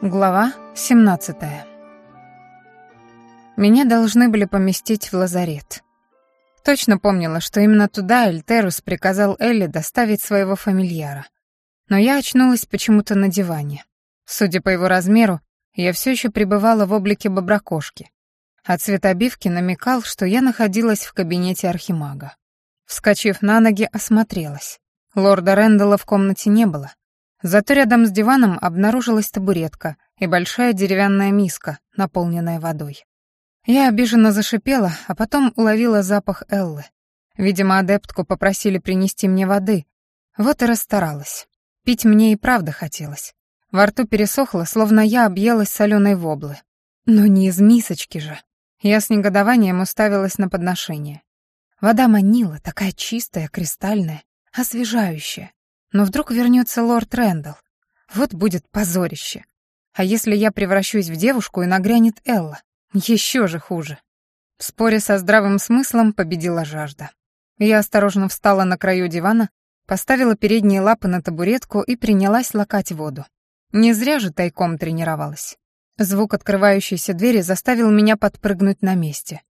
Глава 17. Меня должны были поместить в лазарет. Точно помнила, что именно туда Эльтерус приказал Элли доставить своего фамильяра. Но я очнулась почему-то на диване. Судя по его размеру, я все еще пребывала в облике боброкошки. А цвет обивки намекал, что я находилась в кабинете архимага. Вскочив на ноги, осмотрелась. Лорда Рэндалла в комнате не было, Зато рядом с диваном обнаружилась табуретка и большая деревянная миска, наполненная водой. Я обиженно зашипела, а потом уловила запах Эллы. Видимо, адептку попросили принести мне воды. Вот и расстаралась. Пить мне и правда хотелось. Во рту пересохло, словно я объелась соленой воблы. Но не из мисочки же. Я с негодованием уставилась на подношение. Вода манила, такая чистая, кристальная, освежающая. Но вдруг вернется лорд Рэндалл. Вот будет позорище. А если я превращусь в девушку и нагрянет Элла? Еще же хуже. В споре со здравым смыслом победила жажда. Я осторожно встала на краю дивана, поставила передние лапы на табуретку и принялась лакать воду. Не зря же тайком тренировалась. Звук открывающейся двери заставил меня подпрыгнуть на месте.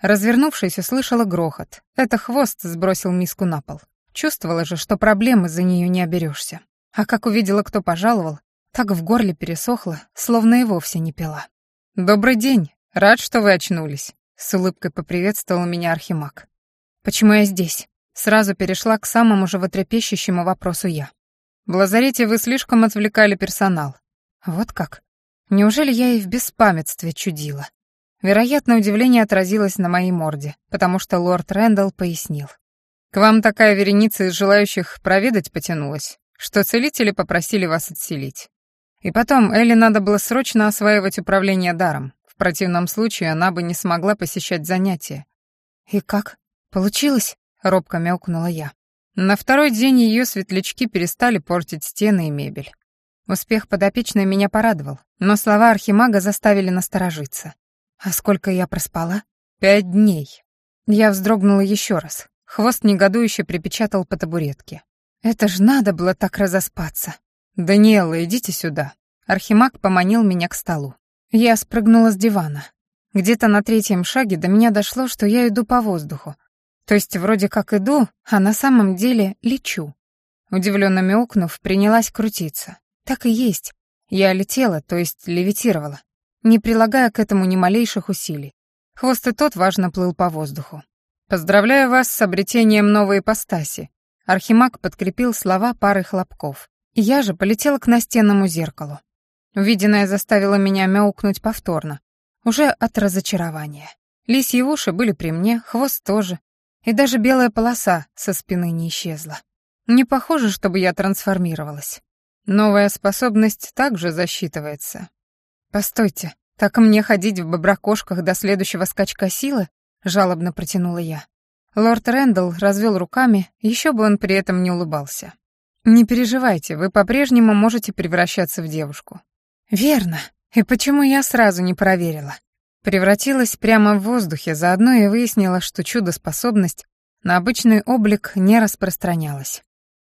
Развернувшись, услышала грохот. Это хвост сбросил миску на пол. Чувствовала же, что проблемы за нее не оберешься. А как увидела, кто пожаловал, так в горле пересохло, словно и вовсе не пила. «Добрый день, рад, что вы очнулись», — с улыбкой поприветствовал меня Архимаг. «Почему я здесь?» Сразу перешла к самому животрепещущему вопросу я. «В лазарете вы слишком отвлекали персонал». «Вот как? Неужели я и в беспамятстве чудила?» Вероятно, удивление отразилось на моей морде, потому что лорд Рэндалл пояснил. К вам такая вереница из желающих проведать потянулась, что целители попросили вас отселить. И потом, Элли надо было срочно осваивать управление даром. В противном случае она бы не смогла посещать занятия. «И как? Получилось?» — робко мяукнула я. На второй день ее светлячки перестали портить стены и мебель. Успех подопечной меня порадовал, но слова архимага заставили насторожиться. «А сколько я проспала?» «Пять дней». Я вздрогнула еще раз. Хвост негодующе припечатал по табуретке. «Это ж надо было так разоспаться!» «Даниэла, идите сюда!» Архимаг поманил меня к столу. Я спрыгнула с дивана. Где-то на третьем шаге до меня дошло, что я иду по воздуху. То есть вроде как иду, а на самом деле лечу. Удивленно мяукнув, принялась крутиться. Так и есть. Я летела, то есть левитировала, не прилагая к этому ни малейших усилий. Хвост и тот важно плыл по воздуху. «Поздравляю вас с обретением новой ипостаси», — Архимаг подкрепил слова парой хлопков. Я же полетела к настенному зеркалу. Увиденное заставило меня мяукнуть повторно, уже от разочарования. Лисьи уши были при мне, хвост тоже, и даже белая полоса со спины не исчезла. Не похоже, чтобы я трансформировалась. Новая способность также засчитывается. Постойте, так мне ходить в боброкошках до следующего скачка силы? Жалобно протянула я. Лорд Рэндалл развел руками, еще бы он при этом не улыбался. «Не переживайте, вы по-прежнему можете превращаться в девушку». «Верно. И почему я сразу не проверила?» Превратилась прямо в воздухе, заодно и выяснила, что чудо-способность на обычный облик не распространялась.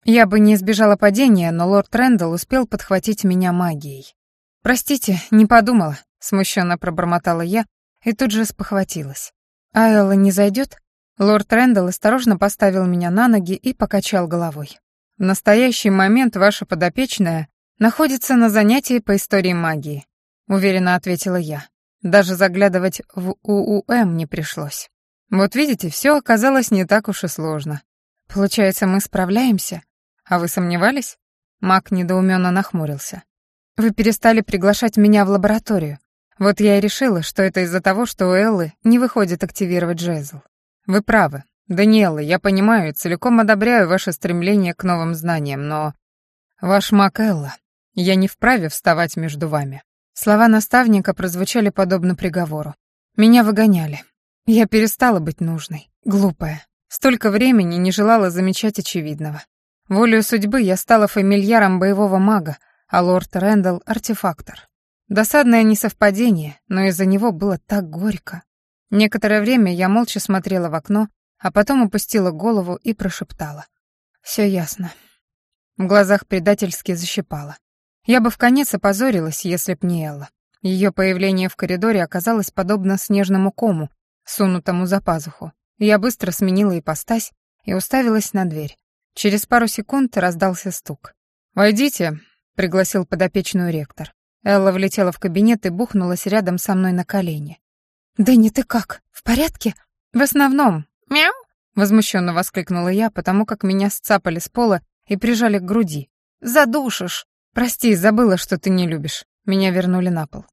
Я бы не избежала падения, но лорд Рэндалл успел подхватить меня магией. «Простите, не подумала», — смущенно пробормотала я и тут же спохватилась. «А Элла не зайдет?» Лорд Рэндалл осторожно поставил меня на ноги и покачал головой. «В настоящий момент ваша подопечная находится на занятии по истории магии», — уверенно ответила я. Даже заглядывать в УУМ не пришлось. Вот видите, все оказалось не так уж и сложно. Получается, мы справляемся? А вы сомневались? Мак недоуменно нахмурился. Вы перестали приглашать меня в лабораторию. Вот я и решила, что это из-за того, что у Эллы не выходит активировать жезл. Вы правы. Даниэла, я понимаю и целиком одобряю ваше стремление к новым знаниям, но... Ваш маг Элла, я не вправе вставать между вами. Слова наставника прозвучали подобно приговору. Меня выгоняли. Я перестала быть нужной. Глупая. Столько времени не желала замечать очевидного. Волею судьбы я стала фамильяром боевого мага, а лорд Рэндалл — артефактор. Досадное несовпадение, но из-за него было так горько. Некоторое время я молча смотрела в окно, а потом опустила голову и прошептала. «Все ясно». В глазах предательски защипала. Я бы в конец опозорилась, если б не Элла. Ее появление в коридоре оказалось подобно снежному кому, сунутому за пазуху. Я быстро сменила ипостась и уставилась на дверь. Через пару секунд раздался стук. «Войдите», — пригласил подопечную ректор. Элла влетела в кабинет и бухнулась рядом со мной на колени. «Дэнни, ты как? В порядке?» «В основном. Мяу!» — возмущенно воскликнула я, потому как меня сцапали с пола и прижали к груди. «Задушишь!» «Прости, забыла, что ты не любишь». Меня вернули на пол.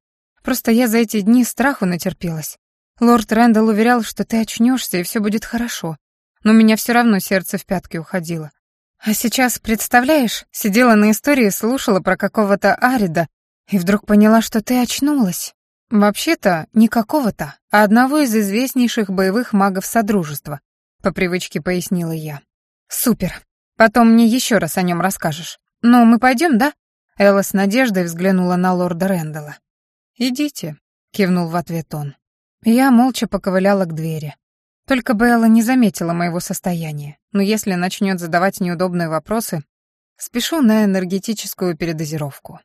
«Просто я за эти дни страху натерпелась. Лорд Рэндалл уверял, что ты очнешься и все будет хорошо. Но у меня все равно сердце в пятки уходило. А сейчас, представляешь, сидела на истории, слушала про какого-то Арида и вдруг поняла, что ты очнулась. Вообще-то, не какого-то, а одного из известнейших боевых магов Содружества, по привычке пояснила я. Супер. Потом мне еще раз о нем расскажешь. Ну, мы пойдем, да? Элла с надеждой взглянула на лорда Рэндалла. «Идите», — кивнул в ответ он. Я молча поковыляла к двери. Только Белла не заметила моего состояния, но если начнет задавать неудобные вопросы, спешу на энергетическую передозировку.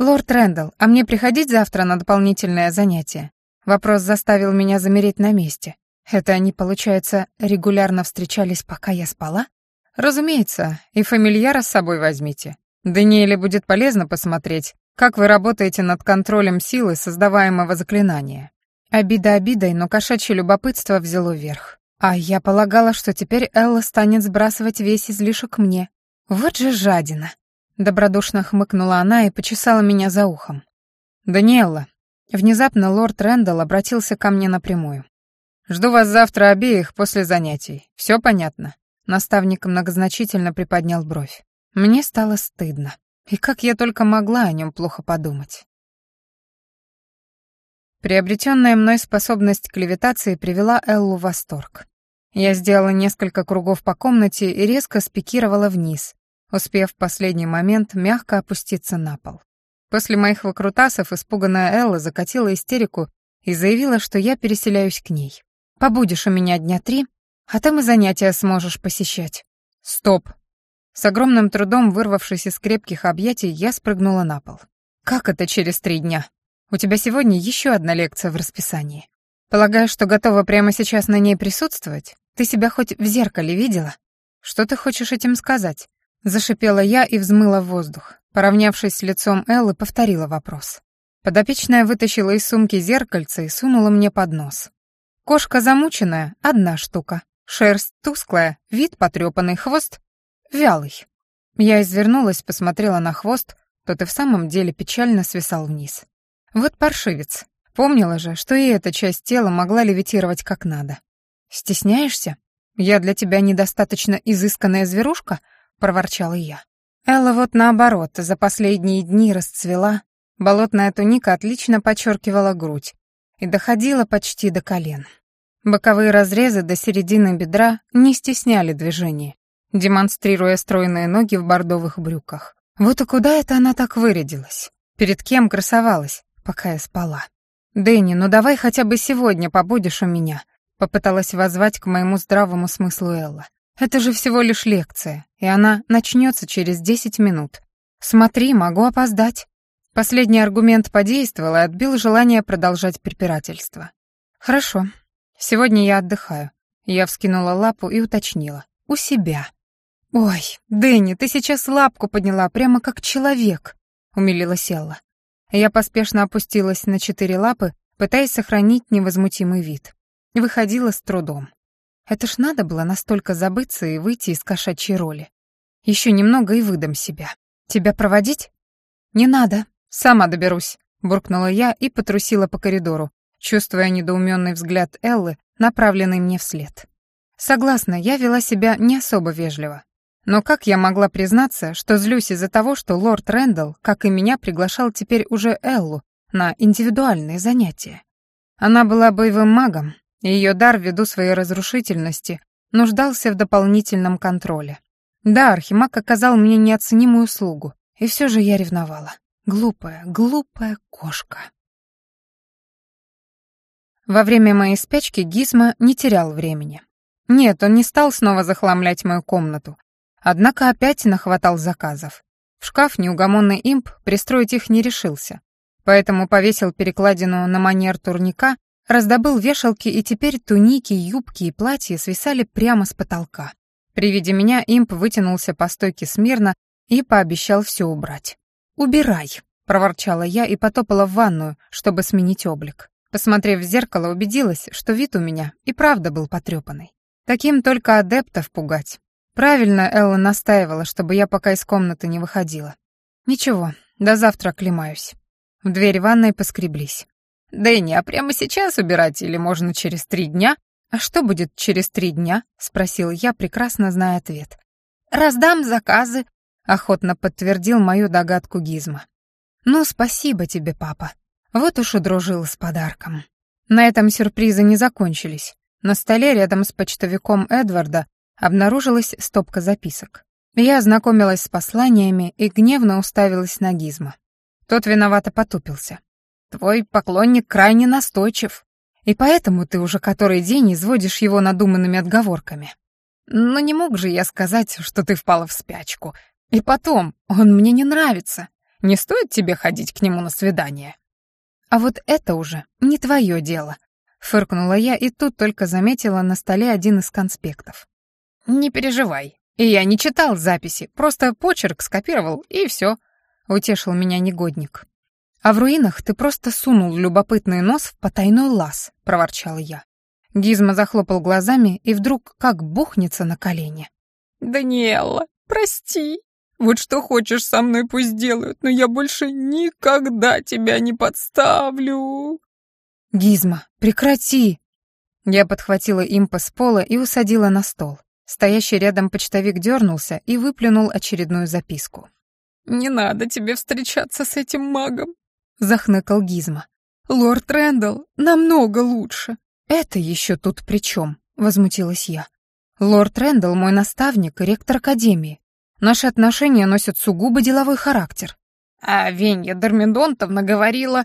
«Лорд Рэндалл, а мне приходить завтра на дополнительное занятие?» Вопрос заставил меня замереть на месте. Это они, получается, регулярно встречались, пока я спала? Разумеется, и фамильяра с собой возьмите. Даниэле будет полезно посмотреть, как вы работаете над контролем силы создаваемого заклинания. Обида обидой, но кошачье любопытство взяло верх. А я полагала, что теперь Элла станет сбрасывать весь излишек мне. Вот же жадина. Добродушно хмыкнула она и почесала меня за ухом. «Даниэлла». Внезапно лорд Рэндалл обратился ко мне напрямую. «Жду вас завтра обеих после занятий. Все понятно?» Наставник многозначительно приподнял бровь. Мне стало стыдно. И как я только могла о нем плохо подумать. Приобретенная мной способность к левитации привела Эллу в восторг. Я сделала несколько кругов по комнате и резко спикировала вниз, успев в последний момент мягко опуститься на пол. После моих выкрутасов испуганная Элла закатила истерику и заявила, что я переселяюсь к ней. «Побудешь у меня дня три, а там и занятия сможешь посещать». «Стоп!» С огромным трудом вырвавшись из крепких объятий, я спрыгнула на пол. «Как это через три дня? У тебя сегодня еще одна лекция в расписании. Полагаешь, что готова прямо сейчас на ней присутствовать? Ты себя хоть в зеркале видела? Что ты хочешь этим сказать?» Зашипела я и взмыла воздух. Поравнявшись с лицом Эллы, повторила вопрос. Подопечная вытащила из сумки зеркальце и сунула мне под нос. Кошка замученная — одна штука. Шерсть тусклая, вид потрепанный, хвост вялый. Я извернулась, посмотрела на хвост, тот и в самом деле печально свисал вниз. Вот паршивец. Помнила же, что и эта часть тела могла левитировать как надо. «Стесняешься? Я для тебя недостаточно изысканная зверушка?» Проворчала я. Элла вот наоборот, за последние дни расцвела, болотная туника отлично подчеркивала грудь и доходила почти до колен. Боковые разрезы до середины бедра не стесняли движения, демонстрируя стройные ноги в бордовых брюках. Вот и куда это она так вырядилась? Перед кем красовалась, пока я спала? «Дэнни, ну давай хотя бы сегодня побудешь у меня», попыталась воззвать к моему здравому смыслу Элла. Это же всего лишь лекция, и она начнется через десять минут. Смотри, могу опоздать. Последний аргумент подействовал и отбил желание продолжать препирательство. Хорошо. Сегодня я отдыхаю. Я вскинула лапу и уточнила. У себя. Ой, Дэнни, ты сейчас лапку подняла прямо как человек, умилилась Элла. Я поспешно опустилась на четыре лапы, пытаясь сохранить невозмутимый вид. Выходила с трудом. Это ж надо было настолько забыться и выйти из кошачьей роли. Еще немного и выдам себя. Тебя проводить? Не надо, сама доберусь, буркнула я и потрусила по коридору, чувствуя недоуменный взгляд Эллы, направленный мне вслед. Согласна, я вела себя не особо вежливо. Но как я могла признаться, что злюсь из-за того, что лорд Рэндалл, как и меня, приглашал теперь уже Эллу на индивидуальные занятия? Она была боевым магом, ее дар, ввиду своей разрушительности, нуждался в дополнительном контроле. Да, Архимаг оказал мне неоценимую услугу, и все же я ревновала. Глупая, глупая кошка. Во время моей спячки Гизма не терял времени. Нет, он не стал снова захламлять мою комнату, однако опять нахватал заказов. В шкаф неугомонный имп пристроить их не решился, поэтому повесил перекладину на манер турника, раздобыл вешалки, и теперь туники, юбки и платья свисали прямо с потолка. При виде меня имп вытянулся по стойке смирно и пообещал все убрать. «Убирай», — проворчала я и потопала в ванную, чтобы сменить облик. Посмотрев в зеркало, убедилась, что вид у меня и правда был потрепанный. Таким только адептов пугать. Правильно Элла настаивала, чтобы я пока из комнаты не выходила. Ничего, до завтра оклемаюсь. В дверь ванной поскреблись. «Дэнни, а прямо сейчас убирать или можно через три дня?» «А что будет через три дня?» — спросил я, прекрасно зная ответ. «Раздам заказы», — охотно подтвердил мою догадку Гизма. «Ну, спасибо тебе, папа. Вот уж и дружил с подарком». На этом сюрпризы не закончились. На столе рядом с почтовиком Эдварда обнаружилась стопка записок. Я ознакомилась с посланиями и гневно уставилась на Гизма. Тот виновато потупился. «Твой поклонник крайне настойчив, и поэтому ты уже который день изводишь его надуманными отговорками. Но не мог же я сказать, что ты впала в спячку. И потом, он мне не нравится. Не стоит тебе ходить к нему на свидание». «А вот это уже не твое дело», — фыркнула я и тут только заметила на столе один из конспектов. «Не переживай. И я не читал записи, просто почерк скопировал, и все», — утешил меня негодник. «А в руинах ты просто сунул любопытный нос в потайной лаз», — проворчала я. Гизма захлопал глазами и вдруг как бухнется на колени. «Даниэлла, прости. Вот что хочешь со мной пусть делают, но я больше никогда тебя не подставлю». «Гизма, прекрати!» Я подхватила импа с пола и усадила на стол. Стоящий рядом почтовик дернулся и выплюнул очередную записку. «Не надо тебе встречаться с этим магом», — захныкал Гизма. «Лорд Рэндалл намного лучше». «Это еще тут при чем?» — возмутилась я. «Лорд Рэндалл мой наставник и ректор Академии. Наши отношения носят сугубо деловой характер». А Венья Дормидонтовна говорила...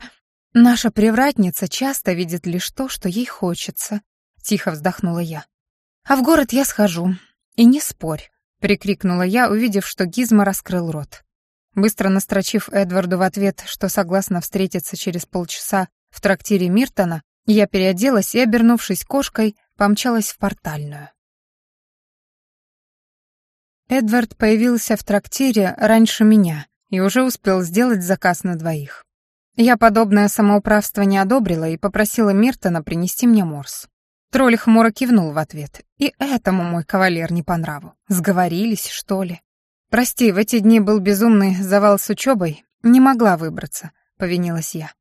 «Наша привратница часто видит лишь то, что ей хочется», — тихо вздохнула я. «А в город я схожу. И не спорь», — прикрикнула я, увидев, что Гизма раскрыл рот. Быстро настрочив Эдварду в ответ, что согласна встретиться через полчаса в трактире Миртона, я переоделась и, обернувшись кошкой, помчалась в портальную. Эдвард появился в трактире раньше меня и уже успел сделать заказ на двоих. Я подобное самоуправство не одобрила и попросила Миртона принести мне морс. Тролль хмуро кивнул в ответ. И этому мой кавалер не по нраву. Сговорились, что ли? Прости, в эти дни был безумный завал с учебой. Не могла выбраться, повинилась я.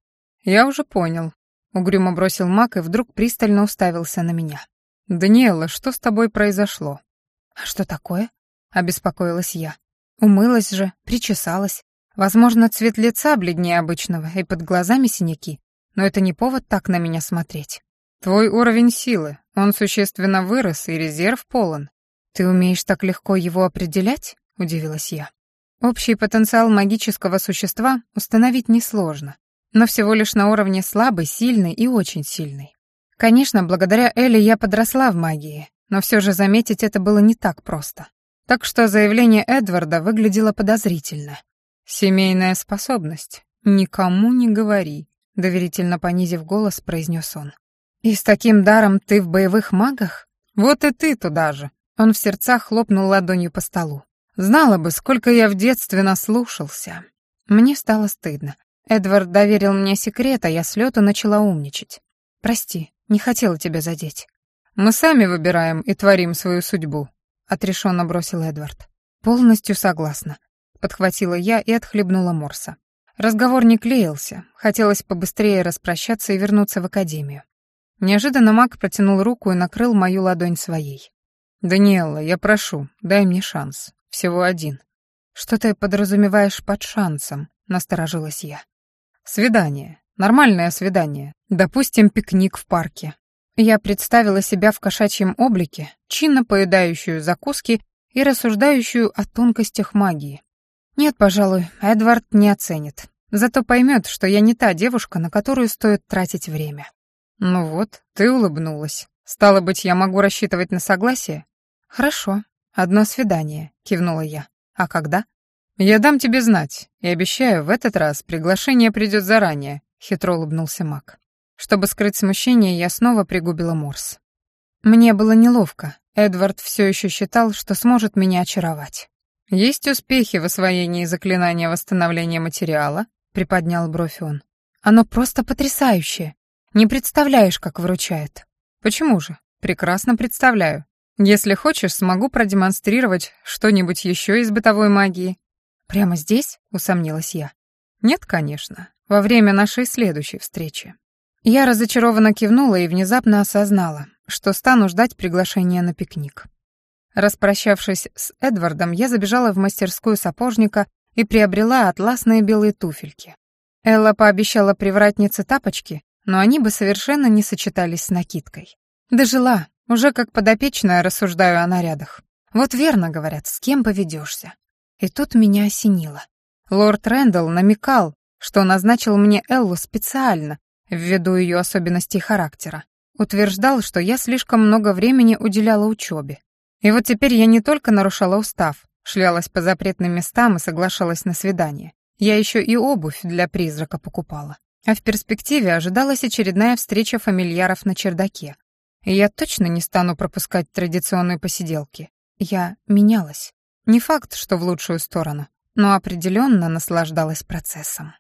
Я уже понял. Угрюмо бросил Мак и вдруг пристально уставился на меня. «Даниэла, что с тобой произошло?» «А что такое?» — обеспокоилась я. Умылась же, причесалась. Возможно, цвет лица бледнее обычного и под глазами синяки, но это не повод так на меня смотреть. Твой уровень силы, он существенно вырос, и резерв полон. Ты умеешь так легко его определять? Удивилась я. Общий потенциал магического существа установить несложно, но всего лишь на уровне слабый, сильный и очень сильный. Конечно, благодаря Элли я подросла в магии, но все же заметить это было не так просто. Так что заявление Эдварда выглядело подозрительно. «Семейная способность. Никому не говори», — доверительно понизив голос, произнес он. «И с таким даром ты в боевых магах? Вот и ты туда же!» Он в сердцах хлопнул ладонью по столу. «Знала бы, сколько я в детстве наслушался». Мне стало стыдно. Эдвард доверил мне секрет, а я с лету начала умничать. «Прости, не хотела тебя задеть». «Мы сами выбираем и творим свою судьбу», — отрешенно бросил Эдвард. «Полностью согласна», — подхватила я и отхлебнула морса. Разговор не клеился, хотелось побыстрее распрощаться и вернуться в академию. Неожиданно маг протянул руку и накрыл мою ладонь своей. «Даниэлла, я прошу, дай мне шанс. Всего один». «Что ты подразумеваешь под шансом?» — насторожилась я. «Свидание. Нормальное свидание. Допустим, пикник в парке». Я представила себя в кошачьем облике, чинно поедающую закуски и рассуждающую о тонкостях магии. Нет, пожалуй, Эдвард не оценит. Зато поймет, что я не та девушка, на которую стоит тратить время. «Ну вот, ты улыбнулась. Стало быть, я могу рассчитывать на согласие?» «Хорошо. Одно свидание», — кивнула я. «А когда?» «Я дам тебе знать, и обещаю, в этот раз приглашение придет заранее», — хитро улыбнулся Мак. Чтобы скрыть смущение, я снова пригубила морс. Мне было неловко. Эдвард все еще считал, что сможет меня очаровать. «Есть успехи в освоении заклинания восстановления материала?» — приподнял бровь он. «Оно просто потрясающее. Не представляешь, как выручает». «Почему же? Прекрасно представляю. Если хочешь, смогу продемонстрировать что-нибудь еще из бытовой магии». «Прямо здесь?» — усомнилась я. «Нет, конечно. Во время нашей следующей встречи». Я разочарованно кивнула и внезапно осознала, что стану ждать приглашения на пикник. Распрощавшись с Эдвардом, я забежала в мастерскую сапожника и приобрела атласные белые туфельки. Элла пообещала привратнице тапочки, но они бы совершенно не сочетались с накидкой. Дожила, уже как подопечная рассуждаю о нарядах. Вот верно говорят, с кем поведешься. И тут меня осенило. Лорд Рэндалл намекал, что назначил мне Эллу специально, ввиду ее особенностей характера. Утверждал, что я слишком много времени уделяла учебе. И вот теперь я не только нарушала устав, шлялась по запретным местам и соглашалась на свидание. Я еще и обувь для призрака покупала. А в перспективе ожидалась очередная встреча фамильяров на чердаке. Я точно не стану пропускать традиционные посиделки. Я менялась. Не факт, что в лучшую сторону, но определенно наслаждалась процессом.